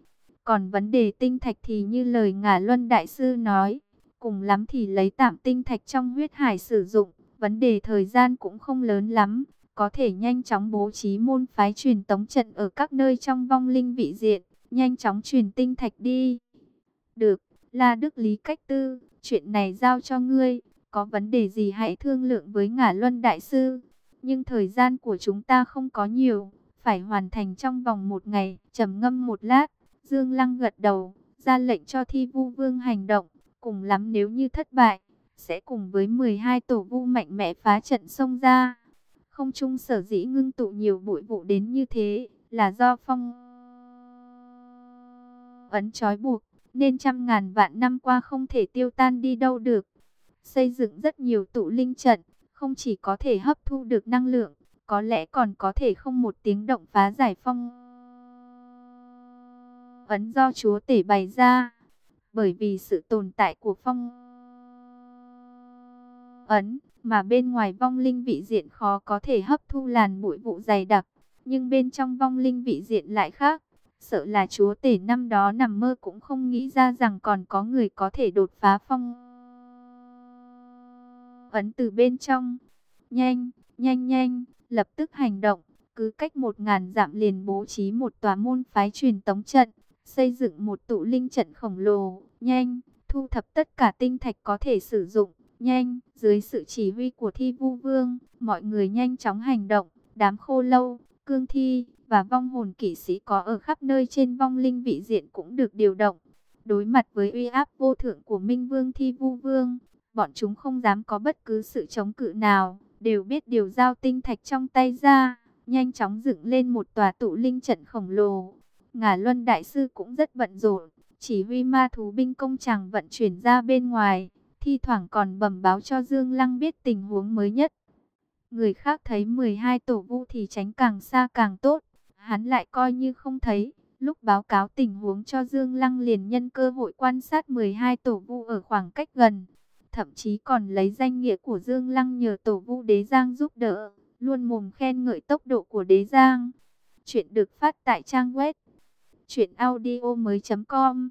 Còn vấn đề tinh thạch thì như lời Ngà luân đại sư nói, cùng lắm thì lấy tạm tinh thạch trong huyết hải sử dụng, vấn đề thời gian cũng không lớn lắm, có thể nhanh chóng bố trí môn phái truyền tống trận ở các nơi trong vong linh vị diện, nhanh chóng truyền tinh thạch đi. Được, là Đức Lý Cách Tư, chuyện này giao cho ngươi, có vấn đề gì hãy thương lượng với ngả luân đại sư. Nhưng thời gian của chúng ta không có nhiều, phải hoàn thành trong vòng một ngày, trầm ngâm một lát. Dương Lăng gật đầu, ra lệnh cho thi vu vương hành động, cùng lắm nếu như thất bại, sẽ cùng với 12 tổ vu mạnh mẽ phá trận sông ra. Không chung sở dĩ ngưng tụ nhiều bụi vụ đến như thế, là do phong ấn trói buộc, nên trăm ngàn vạn năm qua không thể tiêu tan đi đâu được. Xây dựng rất nhiều tụ linh trận, không chỉ có thể hấp thu được năng lượng, có lẽ còn có thể không một tiếng động phá giải phong. Ấn do chúa tể bày ra, bởi vì sự tồn tại của phong ấn, mà bên ngoài vong linh vị diện khó có thể hấp thu làn bụi vụ dày đặc, nhưng bên trong vong linh vị diện lại khác. Sợ là chúa tể năm đó nằm mơ cũng không nghĩ ra rằng còn có người có thể đột phá phong ấn từ bên trong. Nhanh, nhanh nhanh, lập tức hành động, cứ cách một ngàn dặm liền bố trí một tòa môn phái truyền tống trận, xây dựng một tụ linh trận khổng lồ, nhanh, thu thập tất cả tinh thạch có thể sử dụng, nhanh, dưới sự chỉ huy của thi vu vương, mọi người nhanh chóng hành động, đám khô lâu, cương thi, và vong hồn kỵ sĩ có ở khắp nơi trên vong linh vị diện cũng được điều động. Đối mặt với uy áp vô thượng của Minh Vương Thi Vu Vương, bọn chúng không dám có bất cứ sự chống cự nào, đều biết điều giao tinh thạch trong tay ra, nhanh chóng dựng lên một tòa tụ linh trận khổng lồ. Ngà Luân Đại Sư cũng rất bận rộn, chỉ huy ma thú binh công chẳng vận chuyển ra bên ngoài, thi thoảng còn bẩm báo cho Dương Lăng biết tình huống mới nhất. Người khác thấy 12 tổ vu thì tránh càng xa càng tốt, hắn lại coi như không thấy. Lúc báo cáo tình huống cho Dương Lăng liền nhân cơ hội quan sát 12 tổ vu ở khoảng cách gần. Thậm chí còn lấy danh nghĩa của Dương Lăng nhờ tổ vu đế giang giúp đỡ. Luôn mồm khen ngợi tốc độ của đế giang. Chuyện được phát tại trang web. Chuyện audio mới com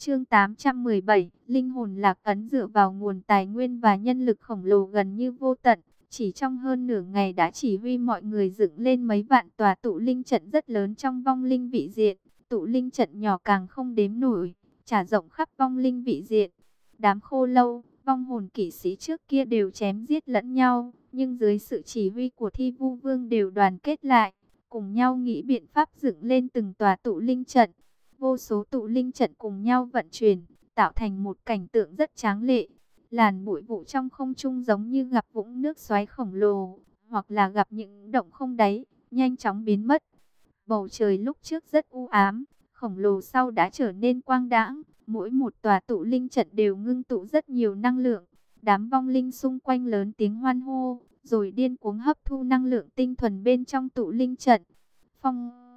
Chương 817, linh hồn lạc ấn dựa vào nguồn tài nguyên và nhân lực khổng lồ gần như vô tận, chỉ trong hơn nửa ngày đã chỉ huy mọi người dựng lên mấy vạn tòa tụ linh trận rất lớn trong vong linh vị diện. Tụ linh trận nhỏ càng không đếm nổi, trả rộng khắp vong linh vị diện. Đám khô lâu, vong hồn kỵ sĩ trước kia đều chém giết lẫn nhau, nhưng dưới sự chỉ huy của thi vu vương đều đoàn kết lại, cùng nhau nghĩ biện pháp dựng lên từng tòa tụ linh trận. Vô số tụ linh trận cùng nhau vận chuyển, tạo thành một cảnh tượng rất tráng lệ. Làn bụi vụ trong không trung giống như gặp vũng nước xoáy khổng lồ, hoặc là gặp những động không đáy, nhanh chóng biến mất. Bầu trời lúc trước rất u ám, khổng lồ sau đã trở nên quang đãng, mỗi một tòa tụ linh trận đều ngưng tụ rất nhiều năng lượng. Đám vong linh xung quanh lớn tiếng hoan hô, rồi điên cuống hấp thu năng lượng tinh thuần bên trong tụ linh trận. Phong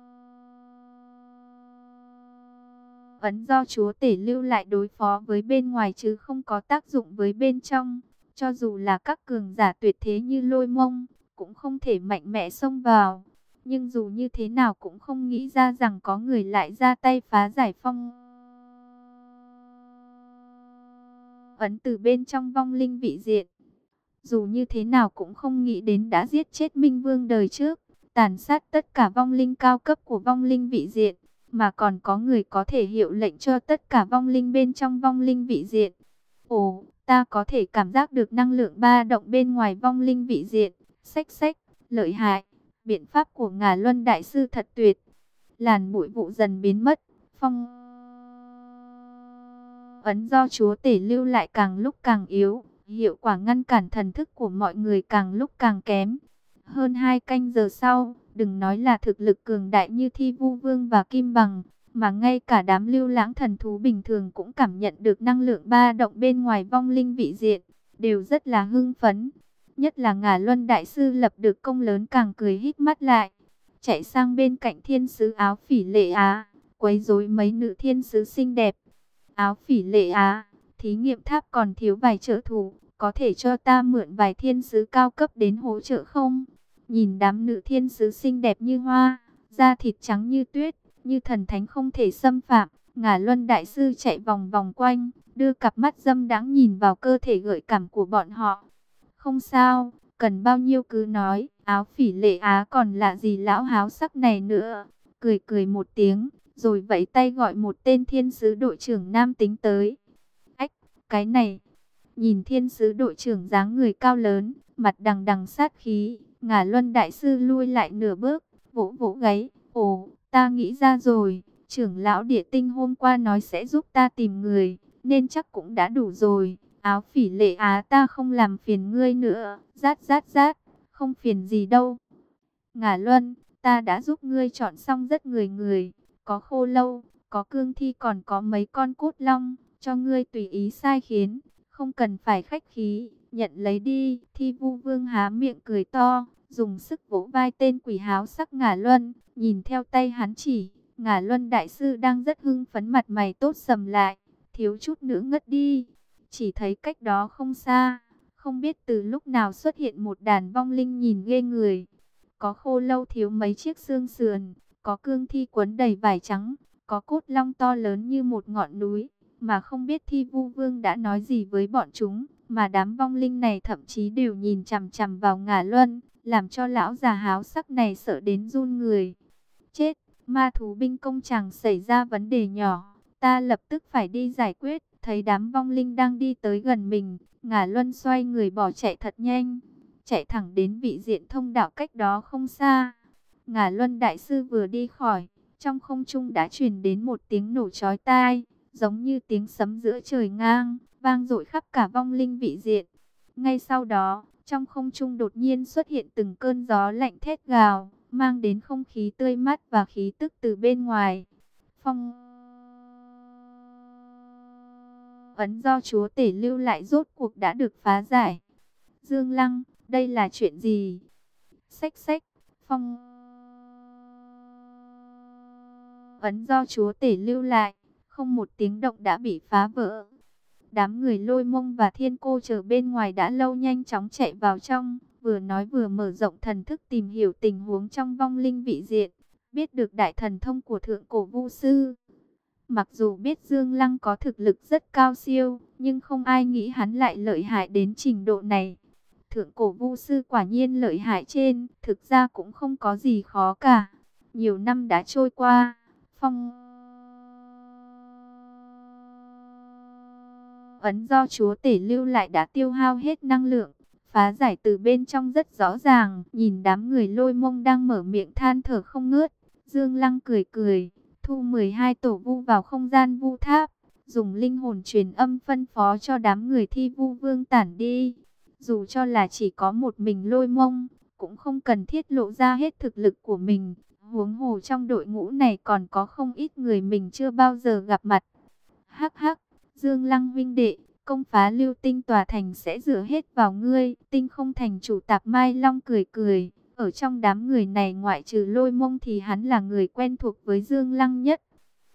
ấn do chúa tể lưu lại đối phó với bên ngoài chứ không có tác dụng với bên trong. Cho dù là các cường giả tuyệt thế như lôi mông, cũng không thể mạnh mẽ xông vào. Nhưng dù như thế nào cũng không nghĩ ra rằng có người lại ra tay phá giải phong. Ấn từ bên trong vong linh vị diện. Dù như thế nào cũng không nghĩ đến đã giết chết Minh Vương đời trước. Tàn sát tất cả vong linh cao cấp của vong linh vị diện. Mà còn có người có thể hiệu lệnh cho tất cả vong linh bên trong vong linh vị diện. Ồ, ta có thể cảm giác được năng lượng ba động bên ngoài vong linh vị diện. Xách xách, lợi hại. Biện pháp của ngà luân đại sư thật tuyệt. Làn bụi vụ dần biến mất. Phong ấn do chúa tể lưu lại càng lúc càng yếu. Hiệu quả ngăn cản thần thức của mọi người càng lúc càng kém. Hơn hai canh giờ sau, đừng nói là thực lực cường đại như Thi Vu Vương và Kim Bằng, mà ngay cả đám lưu lãng thần thú bình thường cũng cảm nhận được năng lượng ba động bên ngoài vong linh vị diện, đều rất là hưng phấn. Nhất là ngà luân đại sư lập được công lớn càng cười hít mắt lại, chạy sang bên cạnh thiên sứ áo phỉ lệ á, quấy rối mấy nữ thiên sứ xinh đẹp. Áo phỉ lệ á, thí nghiệm tháp còn thiếu vài trợ thủ, có thể cho ta mượn vài thiên sứ cao cấp đến hỗ trợ không? Nhìn đám nữ thiên sứ xinh đẹp như hoa, da thịt trắng như tuyết, như thần thánh không thể xâm phạm. Ngả Luân Đại Sư chạy vòng vòng quanh, đưa cặp mắt dâm đáng nhìn vào cơ thể gợi cảm của bọn họ. Không sao, cần bao nhiêu cứ nói, áo phỉ lệ á còn lạ gì lão háo sắc này nữa. Cười cười một tiếng, rồi vẫy tay gọi một tên thiên sứ đội trưởng nam tính tới. Ách, cái này, nhìn thiên sứ đội trưởng dáng người cao lớn, mặt đằng đằng sát khí, Ngà luân đại sư lui lại nửa bước, vỗ vỗ gáy, ồ, ta nghĩ ra rồi, trưởng lão địa tinh hôm qua nói sẽ giúp ta tìm người, nên chắc cũng đã đủ rồi, áo phỉ lệ á ta không làm phiền ngươi nữa, rát rát rát, không phiền gì đâu. Ngà luân, ta đã giúp ngươi chọn xong rất người người, có khô lâu, có cương thi còn có mấy con cút long, cho ngươi tùy ý sai khiến, không cần phải khách khí, nhận lấy đi. Thi vu vương há miệng cười to, dùng sức vỗ vai tên quỷ háo sắc ngả luân, nhìn theo tay hắn chỉ, ngả luân đại sư đang rất hưng phấn mặt mày tốt sầm lại, thiếu chút nữa ngất đi. Chỉ thấy cách đó không xa, không biết từ lúc nào xuất hiện một đàn vong linh nhìn ghê người. Có khô lâu thiếu mấy chiếc xương sườn, có cương thi quấn đầy vải trắng, có cốt long to lớn như một ngọn núi, mà không biết thi vu vương đã nói gì với bọn chúng, mà đám vong linh này thậm chí đều nhìn chằm chằm vào ngả luân, làm cho lão già háo sắc này sợ đến run người. Chết, ma thú binh công chàng xảy ra vấn đề nhỏ, ta lập tức phải đi giải quyết, thấy đám vong linh đang đi tới gần mình, ngả luân xoay người bỏ chạy thật nhanh, chạy thẳng đến vị diện thông đạo cách đó không xa. Ngả luân đại sư vừa đi khỏi, trong không trung đã truyền đến một tiếng nổ chói tai, giống như tiếng sấm giữa trời ngang, vang dội khắp cả vong linh vị diện. Ngay sau đó, trong không trung đột nhiên xuất hiện từng cơn gió lạnh thét gào, mang đến không khí tươi mát và khí tức từ bên ngoài. Phong ấn do chúa tể lưu lại rốt cuộc đã được phá giải. Dương Lăng, đây là chuyện gì? Xách xách, phong ấn do chúa tể lưu lại, không một tiếng động đã bị phá vỡ. Đám người lôi mông và thiên cô chờ bên ngoài đã lâu nhanh chóng chạy vào trong, vừa nói vừa mở rộng thần thức tìm hiểu tình huống trong vong linh vị diện, biết được đại thần thông của thượng cổ vu sư. Mặc dù biết Dương Lăng có thực lực rất cao siêu, nhưng không ai nghĩ hắn lại lợi hại đến trình độ này. Thượng cổ vu sư quả nhiên lợi hại trên, thực ra cũng không có gì khó cả. Nhiều năm đã trôi qua, phong ấn do chúa tể lưu lại đã tiêu hao hết năng lượng. Phá giải từ bên trong rất rõ ràng, nhìn đám người lôi mông đang mở miệng than thở không ngớt. Dương Lăng cười cười, thu 12 tổ vu vào không gian vu tháp, dùng linh hồn truyền âm phân phó cho đám người thi vu vương tản đi. Dù cho là chỉ có một mình lôi mông, cũng không cần thiết lộ ra hết thực lực của mình. Huống hồ trong đội ngũ này còn có không ít người mình chưa bao giờ gặp mặt. Hắc hắc, Dương Lăng vinh đệ, công phá lưu tinh tòa thành sẽ dựa hết vào ngươi. Tinh không thành chủ tạp Mai Long cười cười. Ở trong đám người này ngoại trừ lôi mông thì hắn là người quen thuộc với Dương Lăng nhất.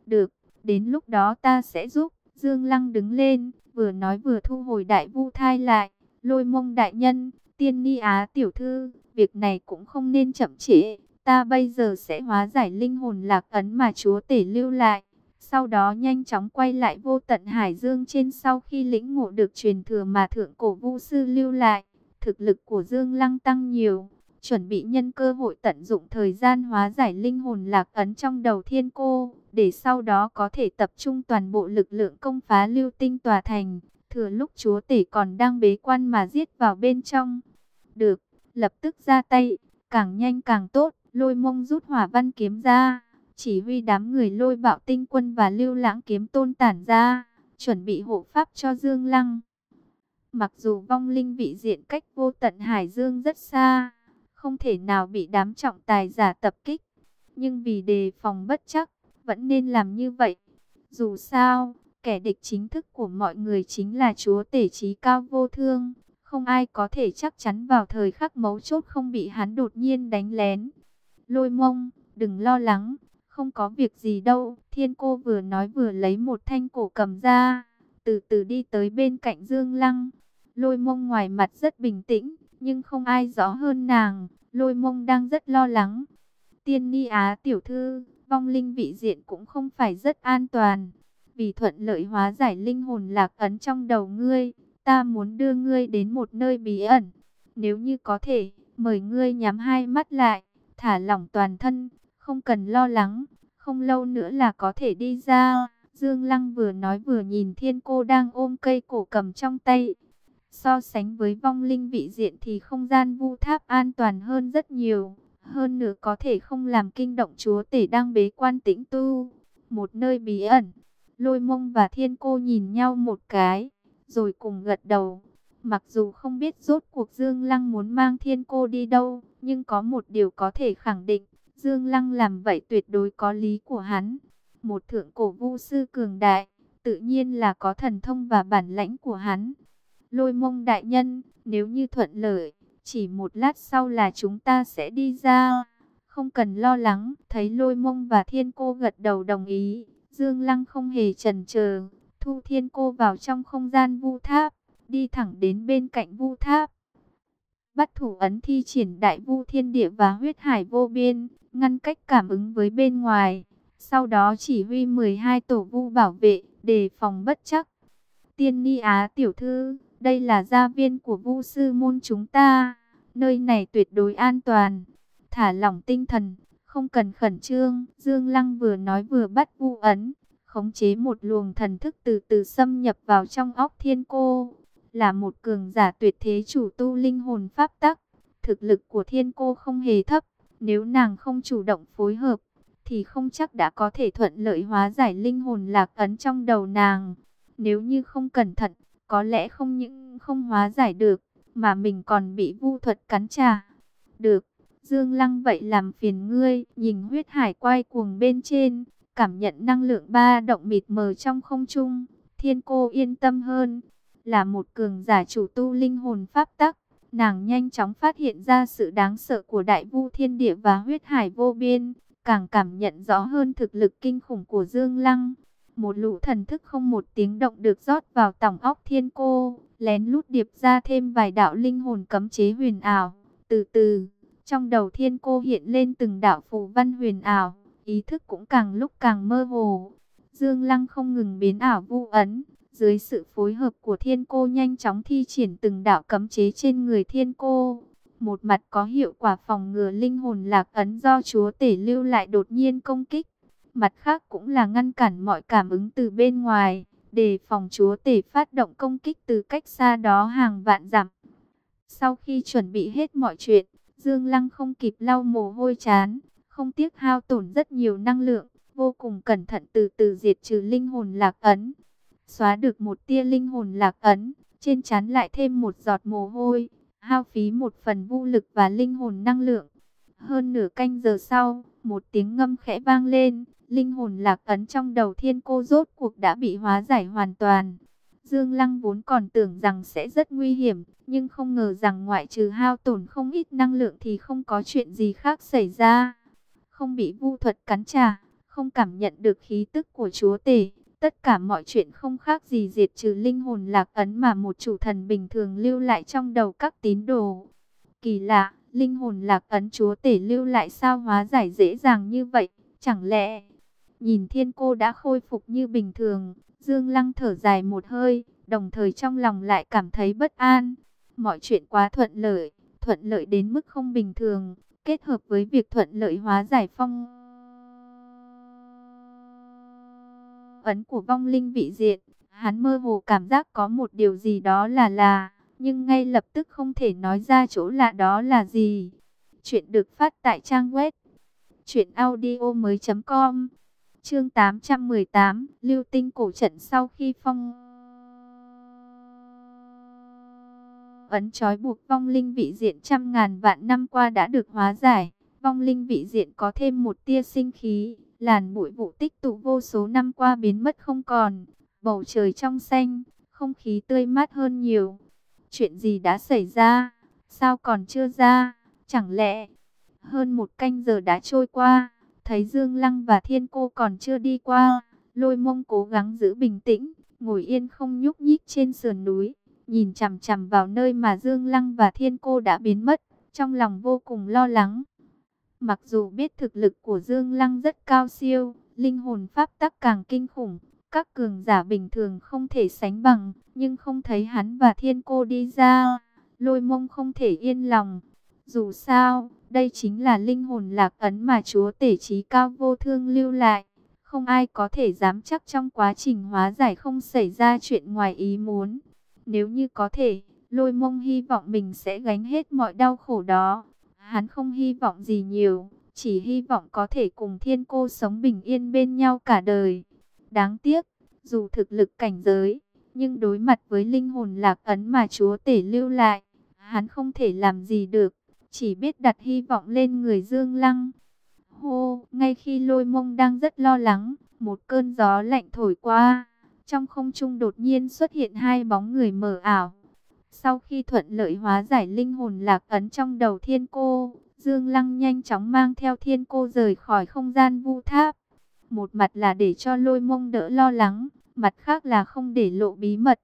Được, đến lúc đó ta sẽ giúp. Dương Lăng đứng lên, vừa nói vừa thu hồi đại vu thai lại. Lôi mông đại nhân, tiên ni á tiểu thư, việc này cũng không nên chậm trễ. Ta bây giờ sẽ hóa giải linh hồn lạc ấn mà chúa tể lưu lại. Sau đó nhanh chóng quay lại vô tận hải dương trên sau khi lĩnh ngộ được truyền thừa mà thượng cổ vu sư lưu lại. Thực lực của Dương Lăng tăng nhiều chuẩn bị nhân cơ hội tận dụng thời gian hóa giải linh hồn lạc ấn trong đầu thiên cô, để sau đó có thể tập trung toàn bộ lực lượng công phá lưu tinh tòa thành, thừa lúc chúa tể còn đang bế quan mà giết vào bên trong. Được, lập tức ra tay, càng nhanh càng tốt, lôi mông rút hỏa văn kiếm ra, chỉ huy đám người lôi bạo tinh quân và lưu lãng kiếm tôn tản ra, chuẩn bị hộ pháp cho Dương Lăng. Mặc dù vong linh vị diện cách vô tận Hải Dương rất xa, không thể nào bị đám trọng tài giả tập kích. Nhưng vì đề phòng bất chắc, vẫn nên làm như vậy. Dù sao, kẻ địch chính thức của mọi người chính là chúa tể trí cao vô thương. Không ai có thể chắc chắn vào thời khắc mấu chốt không bị hắn đột nhiên đánh lén. Lôi mông, đừng lo lắng, không có việc gì đâu. Thiên cô vừa nói vừa lấy một thanh cổ cầm ra, từ từ đi tới bên cạnh Dương Lăng. Lôi mông ngoài mặt rất bình tĩnh, nhưng không ai rõ hơn nàng. Lôi mông đang rất lo lắng. Tiên ni á tiểu thư, vong linh vị diện cũng không phải rất an toàn. Vì thuận lợi hóa giải linh hồn lạc ấn trong đầu ngươi, ta muốn đưa ngươi đến một nơi bí ẩn. Nếu như có thể, mời ngươi nhắm hai mắt lại, thả lỏng toàn thân, không cần lo lắng, không lâu nữa là có thể đi ra. Dương Lăng vừa nói vừa nhìn thiên cô đang ôm cây cổ cầm trong tay, So sánh với vong linh vị diện thì không gian vu tháp an toàn hơn rất nhiều. Hơn nữa có thể không làm kinh động chúa tể đang bế quan tĩnh tu. Một nơi bí ẩn. Lôi mông và thiên cô nhìn nhau một cái. Rồi cùng gật đầu. Mặc dù không biết rốt cuộc Dương Lăng muốn mang thiên cô đi đâu. Nhưng có một điều có thể khẳng định. Dương Lăng làm vậy tuyệt đối có lý của hắn. Một thượng cổ vu sư cường đại. Tự nhiên là có thần thông và bản lãnh của hắn. Lôi mông đại nhân, nếu như thuận lợi, chỉ một lát sau là chúng ta sẽ đi ra. Không cần lo lắng, thấy lôi mông và thiên cô gật đầu đồng ý. Dương Lăng không hề chần chờ, thu thiên cô vào trong không gian vu tháp, đi thẳng đến bên cạnh vu tháp. Bắt thủ ấn thi triển đại vu thiên địa và huyết hải vô biên, ngăn cách cảm ứng với bên ngoài. Sau đó chỉ huy 12 tổ vu bảo vệ, đề phòng bất chắc. Tiên Ni Á tiểu thư, đây là gia viên của vu sư môn chúng ta. Nơi này tuyệt đối an toàn. Thả lỏng tinh thần, không cần khẩn trương. Dương Lăng vừa nói vừa bắt vu ấn. Khống chế một luồng thần thức từ từ xâm nhập vào trong óc thiên cô. Là một cường giả tuyệt thế chủ tu linh hồn pháp tắc. Thực lực của thiên cô không hề thấp. Nếu nàng không chủ động phối hợp, thì không chắc đã có thể thuận lợi hóa giải linh hồn lạc ấn trong đầu nàng. Nếu như không cẩn thận, có lẽ không những không hóa giải được, mà mình còn bị vu thuật cắn trả. Được, Dương Lăng vậy làm phiền ngươi, nhìn huyết hải quay cuồng bên trên, cảm nhận năng lượng ba động mịt mờ trong không trung, thiên cô yên tâm hơn. Là một cường giả chủ tu linh hồn pháp tắc, nàng nhanh chóng phát hiện ra sự đáng sợ của đại vu thiên địa và huyết hải vô biên, càng cảm nhận rõ hơn thực lực kinh khủng của Dương Lăng. Một lũ thần thức không một tiếng động được rót vào tổng óc thiên cô, lén lút điệp ra thêm vài đạo linh hồn cấm chế huyền ảo. Từ từ, trong đầu thiên cô hiện lên từng đạo phù văn huyền ảo, ý thức cũng càng lúc càng mơ hồ. Dương Lăng không ngừng biến ảo vu ấn, dưới sự phối hợp của thiên cô nhanh chóng thi triển từng đạo cấm chế trên người thiên cô. Một mặt có hiệu quả phòng ngừa linh hồn lạc ấn do chúa tể lưu lại đột nhiên công kích mặt khác cũng là ngăn cản mọi cảm ứng từ bên ngoài, để phòng chúa tể phát động công kích từ cách xa đó hàng vạn dặm. Sau khi chuẩn bị hết mọi chuyện, Dương Lăng không kịp lau mồ hôi chán, không tiếc hao tổn rất nhiều năng lượng, vô cùng cẩn thận từ từ diệt trừ linh hồn lạc ấn xóa được một tia linh hồn lạc ấn, trên trán lại thêm một giọt mồ hôi, hao phí một phần vũ lực và linh hồn năng lượng. Hơn nửa canh giờ sau, một tiếng ngâm khẽ vang lên, linh hồn lạc ấn trong đầu thiên cô rốt cuộc đã bị hóa giải hoàn toàn. Dương Lăng vốn còn tưởng rằng sẽ rất nguy hiểm, nhưng không ngờ rằng ngoại trừ hao tổn không ít năng lượng thì không có chuyện gì khác xảy ra. Không bị vu thuật cắn trả, không cảm nhận được khí tức của chúa tể. Tất cả mọi chuyện không khác gì diệt trừ linh hồn lạc ấn mà một chủ thần bình thường lưu lại trong đầu các tín đồ. Kỳ lạ, linh hồn lạc ấn chúa tể lưu lại sao hóa giải dễ dàng như vậy, chẳng lẽ... Nhìn thiên cô đã khôi phục như bình thường, Dương Lăng thở dài một hơi, đồng thời trong lòng lại cảm thấy bất an. Mọi chuyện quá thuận lợi, thuận lợi đến mức không bình thường, kết hợp với việc thuận lợi hóa giải phong ấn của vong linh vị diện, hắn mơ hồ cảm giác có một điều gì đó là là, nhưng ngay lập tức không thể nói ra chỗ lạ đó là gì. Chuyện được phát tại trang web truyệnaudiomoi.com. Chương 818, Lưu Tinh cổ trận sau khi phong ấn trói buộc vong linh vị diện trăm ngàn vạn năm qua đã được hóa giải, vong linh vị diện có thêm một tia sinh khí, Làn bụi vụ tích tụ vô số năm qua biến mất không còn. Bầu trời trong xanh, không khí tươi mát hơn nhiều. Chuyện gì đã xảy ra? Sao còn chưa ra? Chẳng lẽ hơn một canh giờ đã trôi qua, thấy Dương Lăng và Thiên Cô còn chưa đi qua, lôi mông cố gắng giữ bình tĩnh, ngồi yên không nhúc nhích trên sườn núi, nhìn chằm chằm vào nơi mà Dương Lăng và Thiên Cô đã biến mất, trong lòng vô cùng lo lắng. Mặc dù biết thực lực của Dương Lăng rất cao siêu, linh hồn pháp tắc càng kinh khủng, các cường giả bình thường không thể sánh bằng, nhưng không thấy hắn và thiên cô đi ra, lôi mông không thể yên lòng. Dù sao, đây chính là linh hồn lạc ấn mà chúa tể trí cao vô thương lưu lại. Không ai có thể dám chắc trong quá trình hóa giải không xảy ra chuyện ngoài ý muốn. Nếu như có thể, lôi mông hy vọng mình sẽ gánh hết mọi đau khổ đó. Hắn không hy vọng gì nhiều, chỉ hy vọng có thể cùng thiên cô sống bình yên bên nhau cả đời. Đáng tiếc, dù thực lực cảnh giới, nhưng đối mặt với linh hồn lạc ấn mà chúa tể lưu lại, hắn không thể làm gì được, chỉ biết đặt hy vọng lên người Dương Lăng. Hô, ngay khi lôi mông đang rất lo lắng, một cơn gió lạnh thổi qua, trong không trung đột nhiên xuất hiện hai bóng người mờ ảo. Sau khi thuận lợi hóa giải linh hồn lạc ấn trong đầu thiên cô, Dương Lăng nhanh chóng mang theo thiên cô rời khỏi không gian vu tháp. Một mặt là để cho lôi mông đỡ lo lắng, mặt khác là không để lộ bí mật.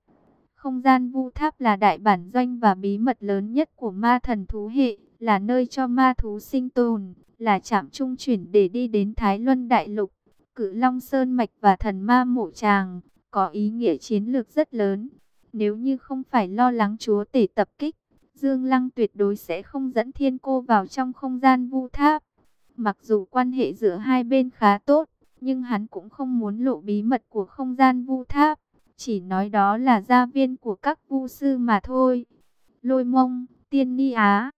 Không gian vu tháp là đại bản doanh và bí mật lớn nhất của ma thần thú hệ, là nơi cho ma thú sinh tồn, là trạm trung chuyển để đi đến Thái Luân Đại Lục, Cự Long Sơn Mạch và thần ma mộ tràng, có ý nghĩa chiến lược rất lớn. Nếu như không phải lo lắng chúa tể tập kích, Dương Lăng tuyệt đối sẽ không dẫn thiên cô vào trong không gian vu tháp. Mặc dù quan hệ giữa hai bên khá tốt, nhưng hắn cũng không muốn lộ bí mật của không gian vu tháp. Chỉ nói đó là gia viên của các vu sư mà thôi. Lôi mông, tiên ni á.